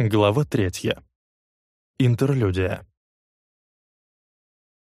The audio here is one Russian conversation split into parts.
Глава третья. Интерлюдия.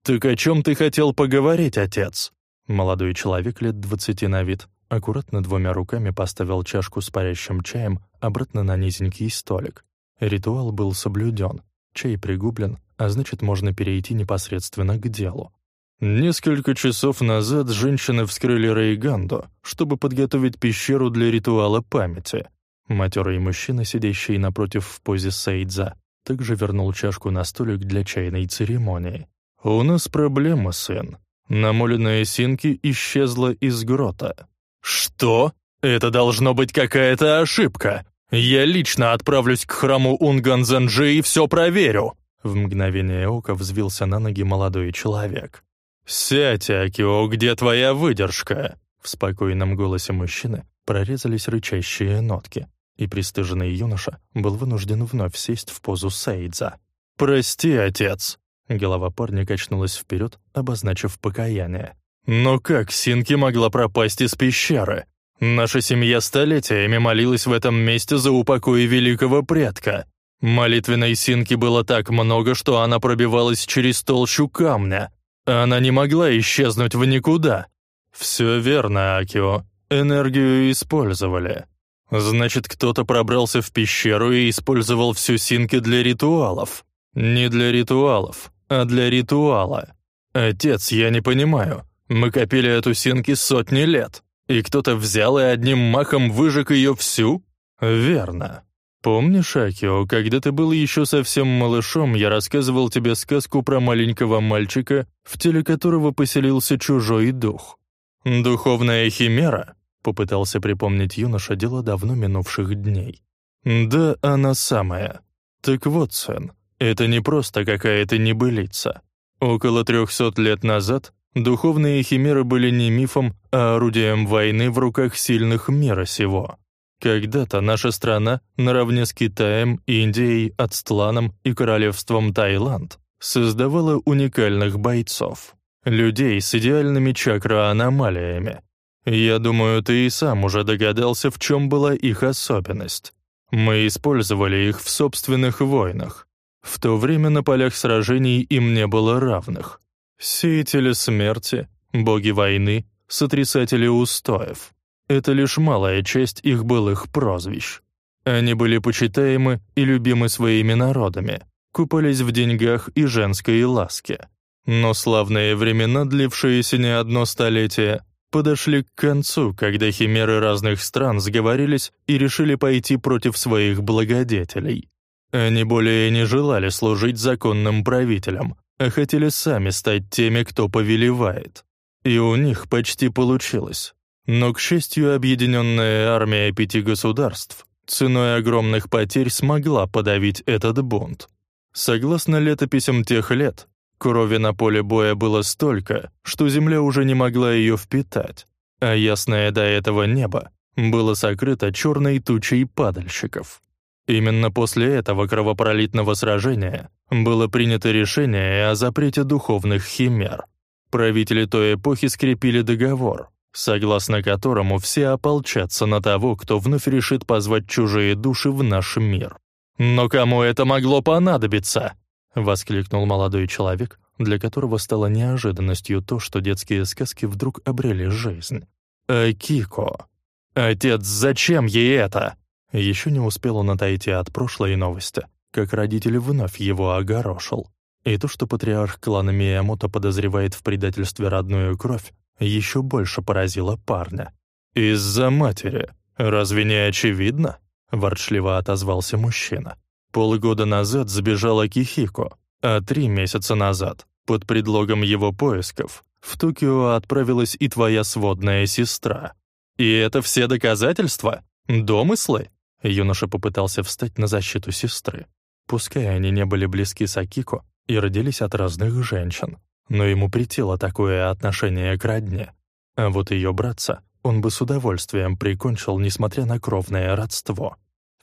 «Так о чем ты хотел поговорить, отец?» Молодой человек лет двадцати на вид аккуратно двумя руками поставил чашку с парящим чаем обратно на низенький столик. Ритуал был соблюден, чай пригублен, а значит, можно перейти непосредственно к делу. Несколько часов назад женщины вскрыли Рейганду, чтобы подготовить пещеру для ритуала памяти — Матерый мужчина, сидящий напротив в позе сейдза, также вернул чашку на столик для чайной церемонии. «У нас проблема, сын. Намоленная Синки исчезла из грота». «Что? Это должно быть какая-то ошибка. Я лично отправлюсь к храму Унганзанджи и все проверю». В мгновение ока взвился на ноги молодой человек. «Сядь, Акио, где твоя выдержка?» В спокойном голосе мужчины прорезались рычащие нотки и пристыженный юноша был вынужден вновь сесть в позу Сейдза. «Прости, отец!» Голова парня качнулась вперед, обозначив покаяние. «Но как Синки могла пропасть из пещеры? Наша семья столетиями молилась в этом месте за упокой великого предка. Молитвенной Синки было так много, что она пробивалась через толщу камня. Она не могла исчезнуть в никуда. Все верно, Акио. Энергию использовали. Значит, кто-то пробрался в пещеру и использовал всю синки для ритуалов. Не для ритуалов, а для ритуала. Отец, я не понимаю. Мы копили эту синки сотни лет, и кто-то взял и одним махом выжег ее всю? Верно. Помнишь, Акио, когда ты был еще совсем малышом, я рассказывал тебе сказку про маленького мальчика, в теле которого поселился чужой дух? Духовная химера Попытался припомнить юноша дело давно минувших дней. «Да, она самая. Так вот, сын, это не просто какая-то небылица. Около трехсот лет назад духовные химеры были не мифом, а орудием войны в руках сильных мира сего. Когда-то наша страна, наравне с Китаем, Индией, Ацтланом и королевством Таиланд, создавала уникальных бойцов. Людей с идеальными чакра-аномалиями, я думаю, ты и сам уже догадался, в чем была их особенность. Мы использовали их в собственных войнах. В то время на полях сражений им не было равных. Сеятели смерти, боги войны, сотрясатели устоев. Это лишь малая часть их былых прозвищ. Они были почитаемы и любимы своими народами, купались в деньгах и женской ласке. Но славные времена, длившиеся не одно столетие, подошли к концу, когда химеры разных стран сговорились и решили пойти против своих благодетелей. Они более не желали служить законным правителям, а хотели сами стать теми, кто повелевает. И у них почти получилось. Но, к счастью, объединенная армия пяти государств ценой огромных потерь смогла подавить этот бунт. Согласно летописям тех лет, Крови на поле боя было столько, что земля уже не могла ее впитать, а ясное до этого небо было сокрыто черной тучей падальщиков. Именно после этого кровопролитного сражения было принято решение о запрете духовных химер. Правители той эпохи скрепили договор, согласно которому все ополчатся на того, кто вновь решит позвать чужие души в наш мир. Но кому это могло понадобиться? — воскликнул молодой человек, для которого стало неожиданностью то, что детские сказки вдруг обрели жизнь. «Акико! Отец, зачем ей это?» Еще не успел он отойти от прошлой новости, как родитель вновь его огорошил. И то, что патриарх клана Миямото подозревает в предательстве родную кровь, еще больше поразило парня. «Из-за матери. Разве не очевидно?» — ворчливо отозвался мужчина. Полгода назад сбежала Кихико, а три месяца назад, под предлогом его поисков, в Токио отправилась и твоя сводная сестра. И это все доказательства? Домыслы? Юноша попытался встать на защиту сестры. Пускай они не были близки с Акико и родились от разных женщин, но ему притило такое отношение к родне. А вот ее братца он бы с удовольствием прикончил, несмотря на кровное родство.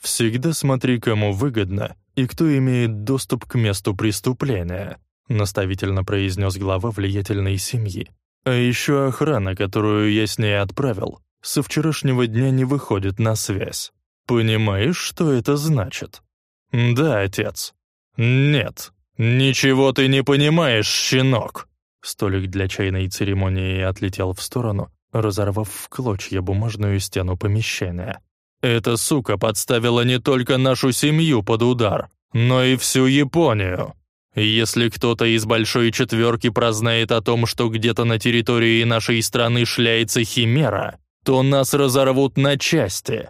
«Всегда смотри, кому выгодно и кто имеет доступ к месту преступления», наставительно произнес глава влиятельной семьи. «А еще охрана, которую я с ней отправил, со вчерашнего дня не выходит на связь. Понимаешь, что это значит?» «Да, отец». «Нет, ничего ты не понимаешь, щенок!» Столик для чайной церемонии отлетел в сторону, разорвав в клочья бумажную стену помещения. «Эта сука подставила не только нашу семью под удар, но и всю Японию. Если кто-то из Большой Четверки прознает о том, что где-то на территории нашей страны шляется химера, то нас разорвут на части.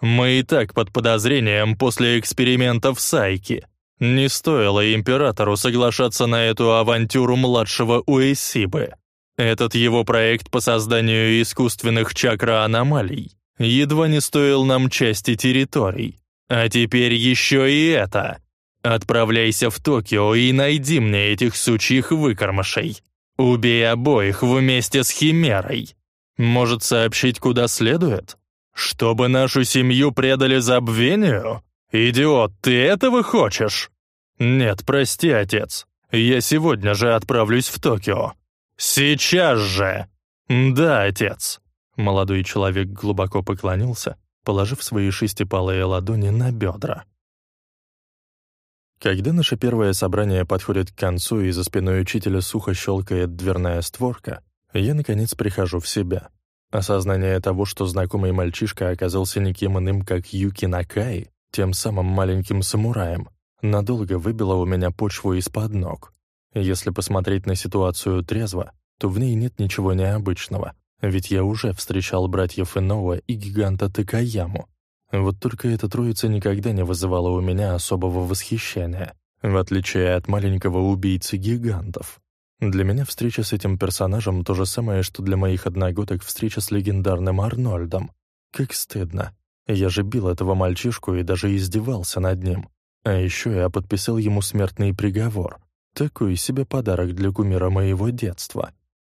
Мы и так под подозрением после экспериментов Сайки. Не стоило императору соглашаться на эту авантюру младшего Уэсибы. Этот его проект по созданию искусственных чакра-аномалий едва не стоил нам части территорий. А теперь еще и это. Отправляйся в Токио и найди мне этих сучьих выкормышей. Убей обоих вместе с Химерой. Может сообщить, куда следует? Чтобы нашу семью предали забвению? Идиот, ты этого хочешь? Нет, прости, отец. Я сегодня же отправлюсь в Токио. Сейчас же. Да, отец. Молодой человек глубоко поклонился, положив свои шестипалые ладони на бедра. Когда наше первое собрание подходит к концу и за спиной учителя сухо щелкает дверная створка, я, наконец, прихожу в себя. Осознание того, что знакомый мальчишка оказался никем иным, как Юки Накай, тем самым маленьким самураем, надолго выбило у меня почву из-под ног. Если посмотреть на ситуацию трезво, то в ней нет ничего необычного, ведь я уже встречал братьев Иноуа и гиганта Такаяму, вот только эта троица никогда не вызывала у меня особого восхищения, в отличие от маленького убийцы гигантов. Для меня встреча с этим персонажем то же самое, что для моих одногодок встреча с легендарным Арнольдом. Как стыдно. Я же бил этого мальчишку и даже издевался над ним. А еще я подписал ему смертный приговор. Такой себе подарок для кумира моего детства.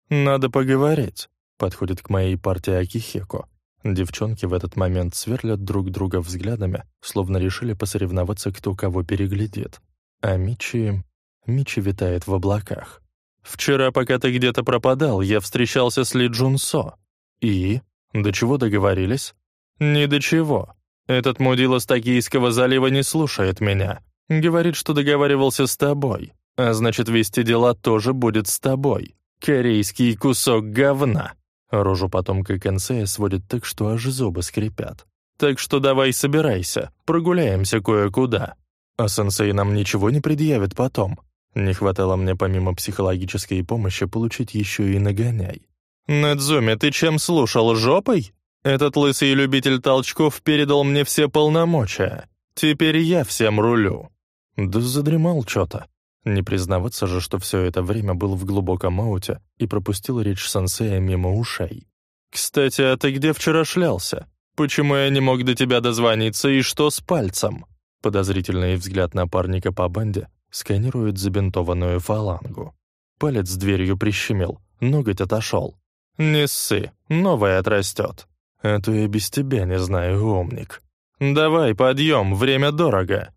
«Надо поговорить», — подходит к моей партии Акихеко. Девчонки в этот момент сверлят друг друга взглядами, словно решили посоревноваться, кто кого переглядит. А Мичи... Мичи витает в облаках. «Вчера, пока ты где-то пропадал, я встречался с Ли Джунсо. И? До чего договорились?» «Ни до чего. Этот мудила с Токийского залива не слушает меня. Говорит, что договаривался с тобой. А значит, вести дела тоже будет с тобой. Корейский кусок говна». Рожу потомка Кэнсея сводит так, что аж зубы скрипят. «Так что давай собирайся, прогуляемся кое-куда. А сенсей нам ничего не предъявит потом. Не хватало мне помимо психологической помощи получить еще и нагоняй». «Надзуми, ты чем слушал, жопой? Этот лысый любитель толчков передал мне все полномочия. Теперь я всем рулю». «Да задремал что-то». Не признаваться же, что все это время был в глубоком ауте и пропустил речь сенсея мимо ушей. «Кстати, а ты где вчера шлялся? Почему я не мог до тебя дозвониться и что с пальцем?» Подозрительный взгляд напарника по банде сканирует забинтованную фалангу. Палец дверью прищемил, ноготь отошел. «Не ссы, новое отрастет. А то я без тебя не знаю, умник. Давай, подъем, время дорого!»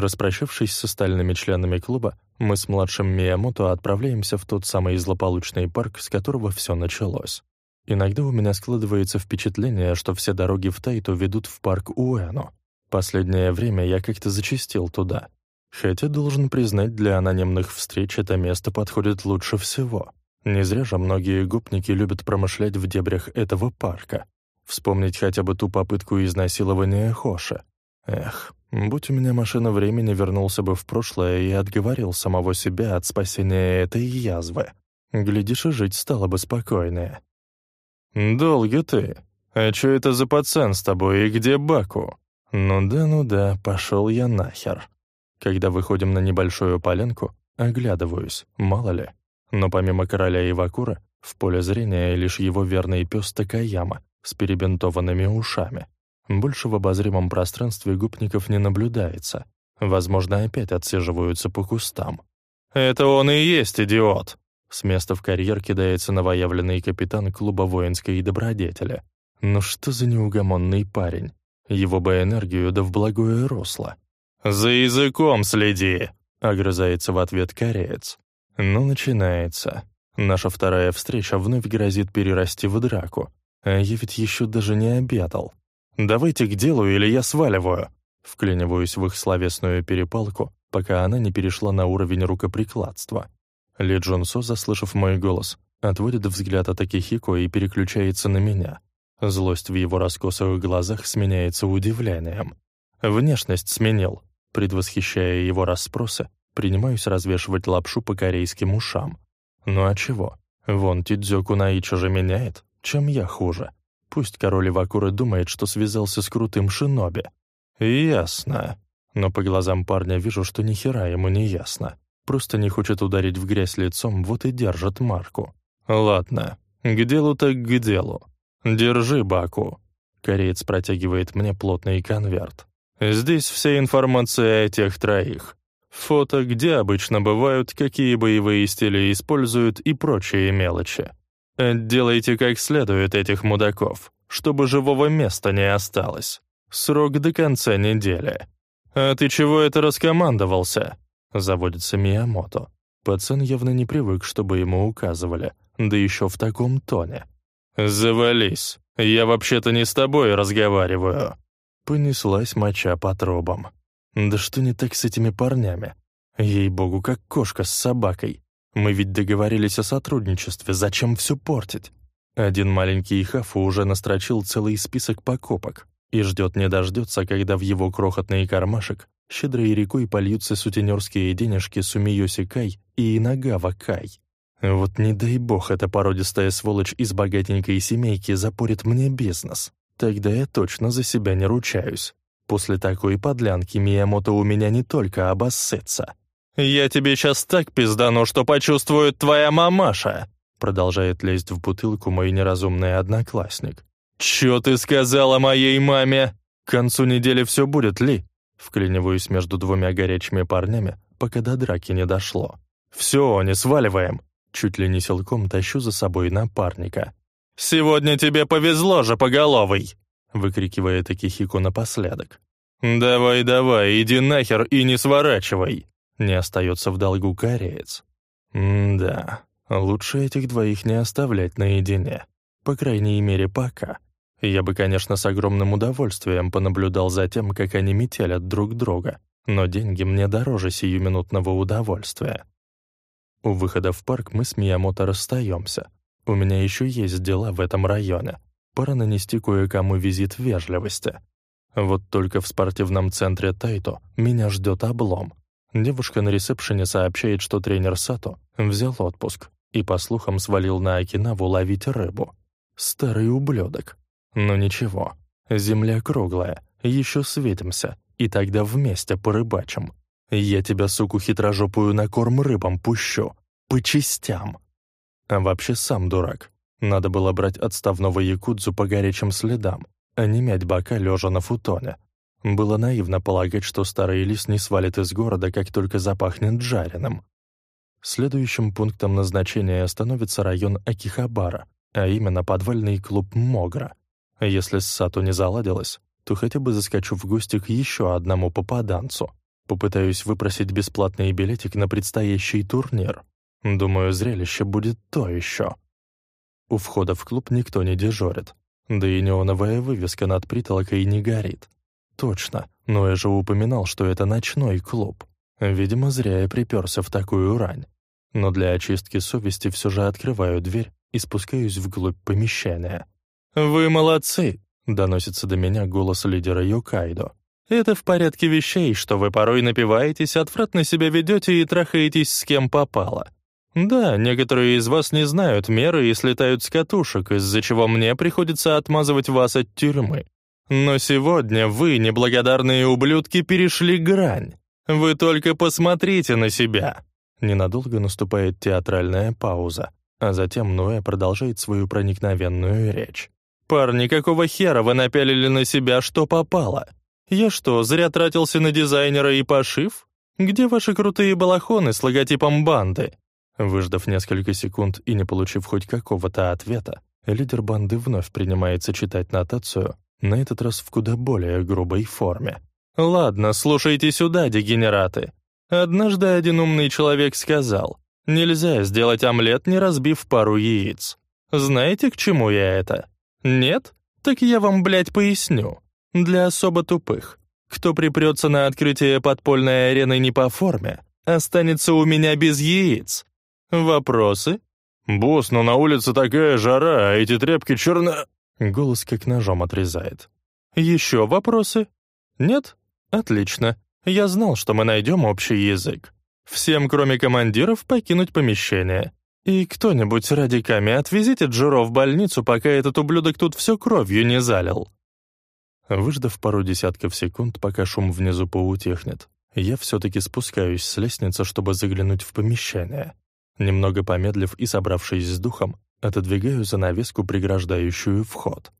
Распрощавшись с остальными членами клуба, мы с младшим Миямото отправляемся в тот самый злополучный парк, с которого все началось. Иногда у меня складывается впечатление, что все дороги в Тайту ведут в парк Уэно. Последнее время я как-то зачастил туда. Хотя, должен признать, для анонимных встреч это место подходит лучше всего. Не зря же многие гопники любят промышлять в дебрях этого парка. Вспомнить хотя бы ту попытку изнасилования Хоши. Эх, Будь у меня машина времени, вернулся бы в прошлое и отговорил самого себя от спасения этой язвы. Глядишь, и жить стало бы спокойнее. «Долго ты? А чё это за пацан с тобой и где Баку?» «Ну да, ну да, пошел я нахер». Когда выходим на небольшую поленку, оглядываюсь, мало ли. Но помимо короля Ивакура, в поле зрения лишь его верный пес Такаяма с перебинтованными ушами. Больше в обозримом пространстве губников не наблюдается. Возможно, опять отсиживаются по кустам. «Это он и есть идиот!» С места в карьер кидается новоявленный капитан клуба воинской добродетели. Ну что за неугомонный парень? Его бы энергию да в благое русло. «За языком следи!» — огрызается в ответ кореец. Ну, начинается. Наша вторая встреча вновь грозит перерасти в драку. А я ведь еще даже не обедал. Давайте к делу, или я сваливаю. Вклиниваюсь в их словесную перепалку, пока она не перешла на уровень рукоприкладства. Ли Джонсо, заслышав мой голос, отводит взгляд от Акихико и переключается на меня. Злость в его раскосых глазах сменяется удивлением. Внешность сменил. Предвосхищая его расспросы, принимаюсь развешивать лапшу по корейским ушам. Ну а чего? Вон Тидзёку Наичо же меняет. Чем я хуже? Пусть король Ивакура думает, что связался с крутым шиноби. Ясно. Но по глазам парня вижу, что ни хера ему не ясно. Просто не хочет ударить в грязь лицом, вот и держит марку. Ладно, к делу так к делу. Держи, Баку. Кореец протягивает мне плотный конверт. Здесь вся информация о тех троих. Фото, где обычно бывают, какие боевые стили используют и прочие мелочи. Делайте как следует этих мудаков, чтобы живого места не осталось. Срок до конца недели. «А ты чего это раскомандовался?» — заводится Миямото. Пацан явно не привык, чтобы ему указывали, да еще в таком тоне. «Завались, я вообще-то не с тобой разговариваю». Понеслась моча по трубам. Да что не так с этими парнями? Ей-богу, как кошка с собакой. Мы ведь договорились о сотрудничестве, зачем все портить? Один маленький Хафу уже настрочил целый список покупок и ждет не дождется, когда в его крохотный кармашек щедрой рекой польются сутенерские денежки Сумиёси Кай и Инагава Кай. Вот не дай бог эта породистая сволочь из богатенькой семейки запорит мне бизнес. Тогда я точно за себя не ручаюсь. После такой подлянки Миямото у меня не только обоссется. «Я тебе сейчас так пиздану, что почувствует твоя мамаша!» Продолжает лезть в бутылку мой неразумный одноклассник. «Чё ты сказала моей маме?» «К концу недели все будет, Ли!» Вклиниваюсь между двумя горячими парнями, пока до драки не дошло. «Все, не сваливаем!» Чуть ли не силком тащу за собой напарника. «Сегодня тебе повезло же, поголовый!» выкрикивает Акихико напоследок. «Давай, давай, иди нахер и не сворачивай!» Не остается в долгу кореец. М-да, лучше этих двоих не оставлять наедине. По крайней мере, пока. Я бы, конечно, с огромным удовольствием понаблюдал за тем, как они метелят друг друга, но деньги мне дороже сиюминутного удовольствия. У выхода в парк мы с Миямото расстаемся. У меня еще есть дела в этом районе. Пора нанести кое-кому визит вежливости. Вот только в спортивном центре Тайто меня ждет облом. Девушка на ресепшене сообщает, что тренер Сато взял отпуск и, по слухам, свалил на Окинаву ловить рыбу. Старый ублюдок. Но ничего, земля круглая, еще светимся, и тогда вместе порыбачим. Я тебя, суку хитрожопую, на корм рыбам пущу. По частям. А вообще сам дурак. Надо было брать отставного якудзу по горячим следам, а не мять бока лежа на футоне. Было наивно полагать, что старый лис не свалит из города, как только запахнет жареным. Следующим пунктом назначения становится район Акихабара, а именно подвальный клуб Могра. Если с Сату не заладилось, то хотя бы заскочу в гости к еще одному попаданцу. Попытаюсь выпросить бесплатный билетик на предстоящий турнир. Думаю, зрелище будет то еще. У входа в клуб никто не дежурит. Да и неоновая вывеска над притолокой не горит. Точно, но я же упоминал, что это ночной клуб. Видимо, зря я приперся в такую рань. Но для очистки совести все же открываю дверь и спускаюсь вглубь помещения. «Вы молодцы!» — доносится до меня голос лидера Йокайдо. «Это в порядке вещей, что вы порой напиваетесь, отвратно себя ведете и трахаетесь с кем попало. Да, некоторые из вас не знают меры и слетают с катушек, из-за чего мне приходится отмазывать вас от тюрьмы. Но сегодня вы, неблагодарные ублюдки, перешли грань. Вы только посмотрите на себя!» Ненадолго наступает театральная пауза, а затем Ноэ продолжает свою проникновенную речь. «Парни, какого хера вы напялили на себя, что попало? Я что, зря тратился на дизайнера и пошив? Где ваши крутые балахоны с логотипом банды?» Выждав несколько секунд и не получив хоть какого-то ответа, лидер банды вновь принимается читать нотацию, на этот раз в куда более грубой форме. «Ладно, слушайте сюда, дегенераты. Однажды один умный человек сказал, нельзя сделать омлет, не разбив пару яиц. Знаете, к чему я это? Нет? Так я вам, блядь, поясню. Для особо тупых. Кто припрется на открытие подпольной арены не по форме, останется у меня без яиц. Вопросы? «Босс, но на улице такая жара, а эти тряпки черно...» Голос как ножом отрезает. «Еще вопросы? Нет? Отлично. Я знал, что мы найдем общий язык. Всем, кроме командиров, покинуть помещение. И кто-нибудь ради Ками отвезите Джиро в больницу, пока этот ублюдок тут все кровью не залил». Выждав пару десятков секунд, пока шум внизу поутихнет, я все-таки спускаюсь с лестницы, чтобы заглянуть в помещение. Немного помедлив и собравшись с духом, отодвигаю занавеску, преграждающую вход.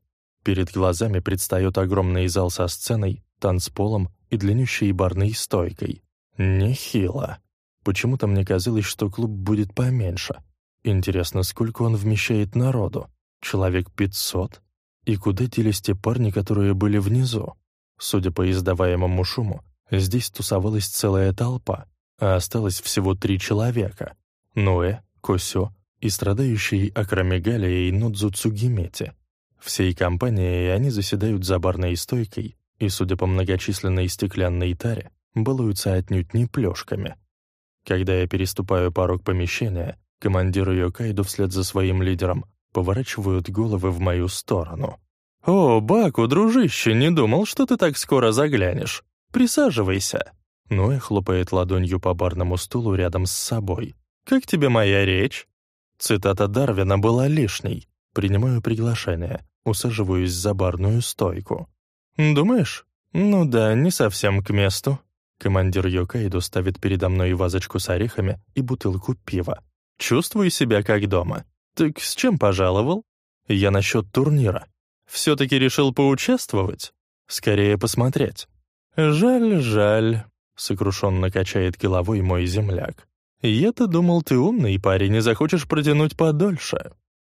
Перед глазами предстает огромный зал со сценой, танцполом и длиннющей барной стойкой. Нехило. Почему-то мне казалось, что клуб будет поменьше. Интересно, сколько он вмещает народу? Человек пятьсот? И куда делись те парни, которые были внизу? Судя по издаваемому шуму, здесь тусовалась целая толпа, а осталось всего три человека. Ноэ, Косё и страдающий Акрамегалией Нодзу Цугимети. Всей компанией они заседают за барной стойкой и, судя по многочисленной стеклянной таре, балуются отнюдь не плёшками. Когда я переступаю порог помещения, командир Йокайдо вслед за своим лидером поворачивают головы в мою сторону. «О, Баку, дружище, не думал, что ты так скоро заглянешь. Присаживайся». Ноэ хлопает ладонью по барному стулу рядом с собой. «Как тебе моя речь?» Цитата Дарвина была лишней. Принимаю приглашение, усаживаюсь за барную стойку. «Думаешь? Ну да, не совсем к месту». Командир Йокайдо ставит передо мной вазочку с орехами и бутылку пива. «Чувствую себя как дома. Так с чем пожаловал?» «Я насчет турнира. Все-таки решил поучаствовать? Скорее посмотреть». «Жаль, жаль», — сокрушенно качает головой мой земляк. «Я-то думал, ты умный парень и захочешь протянуть подольше».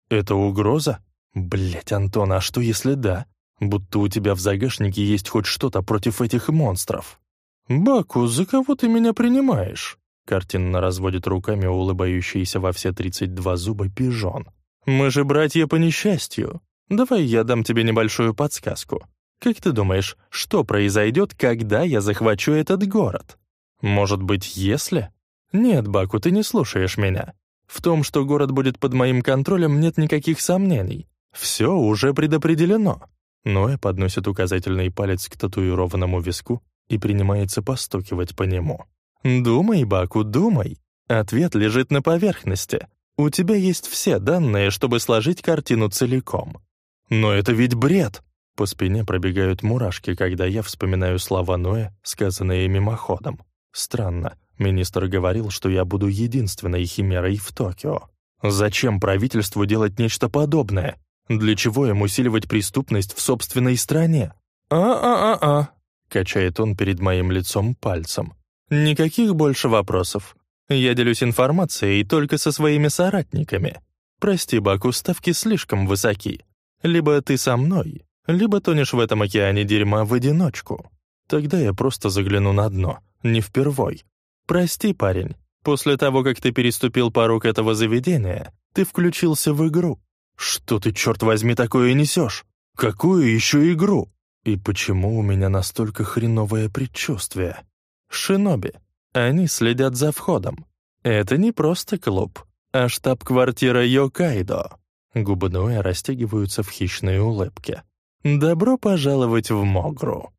«Это угроза?» Блять, Антон, а что если да? Будто у тебя в загашнике есть хоть что-то против этих монстров». «Баку, за кого ты меня принимаешь?» Картинно разводит руками улыбающийся во все 32 зуба пижон. «Мы же братья по несчастью. Давай я дам тебе небольшую подсказку. Как ты думаешь, что произойдет, когда я захвачу этот город? Может быть, если?» «Нет, Баку, ты не слушаешь меня. В том, что город будет под моим контролем, нет никаких сомнений. Все уже предопределено». Ноэ подносит указательный палец к татуированному виску и принимается постукивать по нему. «Думай, Баку, думай. Ответ лежит на поверхности. У тебя есть все данные, чтобы сложить картину целиком». «Но это ведь бред!» По спине пробегают мурашки, когда я вспоминаю слова Ноэ, сказанные мимоходом. Странно, Министр говорил, что я буду единственной химерой в Токио. Зачем правительству делать нечто подобное? Для чего им усиливать преступность в собственной стране? «А-а-а-а», — качает он перед моим лицом пальцем. «Никаких больше вопросов. Я делюсь информацией только со своими соратниками. Прости, Баку, ставки слишком высоки. Либо ты со мной, либо тонешь в этом океане дерьма в одиночку. Тогда я просто загляну на дно, не впервой, «Прости, парень, после того, как ты переступил порог этого заведения, ты включился в игру. Что ты, черт возьми, такое несешь? Какую еще игру? И почему у меня настолько хреновое предчувствие? Шиноби. Они следят за входом. Это не просто клуб, а штаб-квартира Йокайдо». Губы Ноэ растягиваются в хищные улыбки. «Добро пожаловать в Могру».